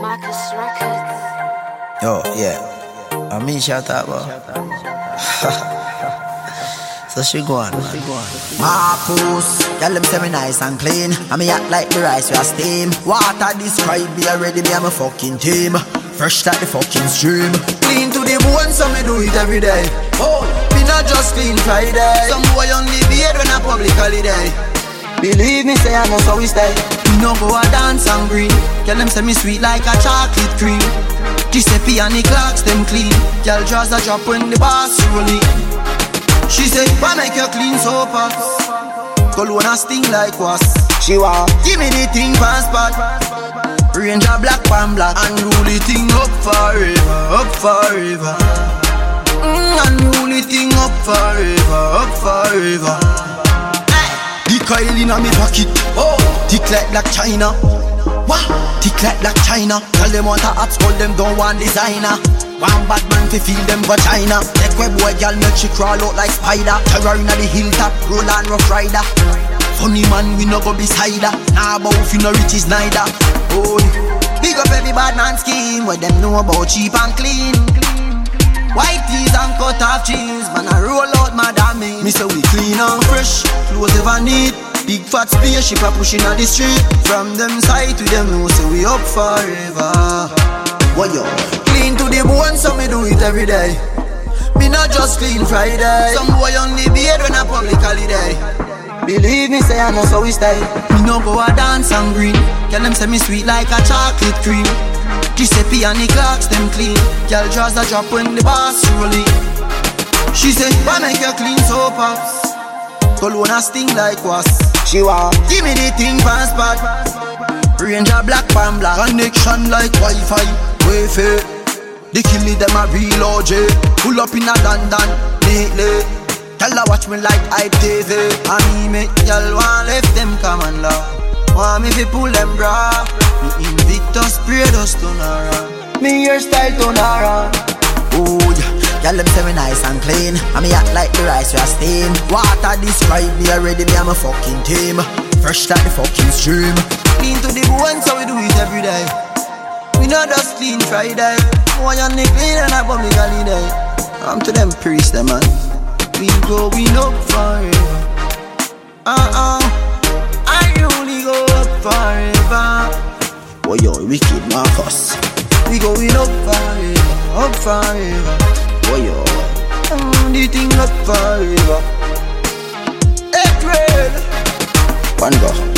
Marcus Records. Yo, yeah. I mean, shout out, bro. so she go on, man. Marcus, girl them say me nice and clean. I me act like the rice we are steam. Water describe me already, me I'm a fucking team. Fresh like the fucking stream. Clean to the bone, so me do it every day. Oh, me not just clean Friday. Some boy on the beard when a public holiday. Believe me, say I know so we stay. Me no go a dance and green. Girl them say me sweet like a chocolate cream. Giuseppe and the Clarks them clean. Girl draws a drop when the bass rolling. She say, why make you clean so fast? Cologne a sting like was. She want give me the thing fast spot. Range a black pan black and rule the thing up forever, up forever. Mm, and rule the thing up forever, up forever. Coil in a me pocket, oh, tick like Blac Chyna. Wah, tick like Blac Chyna. Tell them want a hot skull, them don't want designer. One bad man to feel them vagina. Take web boy, girl, make she crawl out like spider. Terror inna the hilltop, roll on rough rider. Funny man, we no go beside her. Nah, but if you no riches neither. Oh, big up every bad man scheme. What them know about cheap and clean. White tees and cut off jeans, man I roll me. Say we clean and fresh, clothes ever neat. Big fat spaceship a pushing on the street. From them side to them, no say we up forever. What yo? Clean to the bone, so me do it every day. Me not just clean Friday. Some boy on the beard when a public holiday. Believe me, say I know so we stay. Me no go a dance and green. Girl them say me sweet like a chocolate cream. Giuseppe and the Clarks them clean. Girl draws a drop when the bass rolling. She say, why make you clean so pops? Cologne a sting like was. She want give me the thing fast spot. Range a black pan black. Connection like Wi-Fi. Wi-Fi. The killie them a real OJ. Pull up in a London lately. Tell her watch me like ITV. And me make y'all want left them come and. Want me fi pull them bra. Me Invictus spray dust turn around. Me hairstyle turn around. Girl, them say me nice and clean And me act like the rice we are steam. Water describe me already, me I'm a fucking team. Fresh like the fucking stream. Clean to the bone, so we do it every day. We not just clean Friday. More on the clean and I public holiday I'm to them priests, them man. We going up forever. Uh-uh. I only go up forever. Oh yo, wicked Marcus. We going up forever, up forever Oh mm, the thing up forever. Red. One go.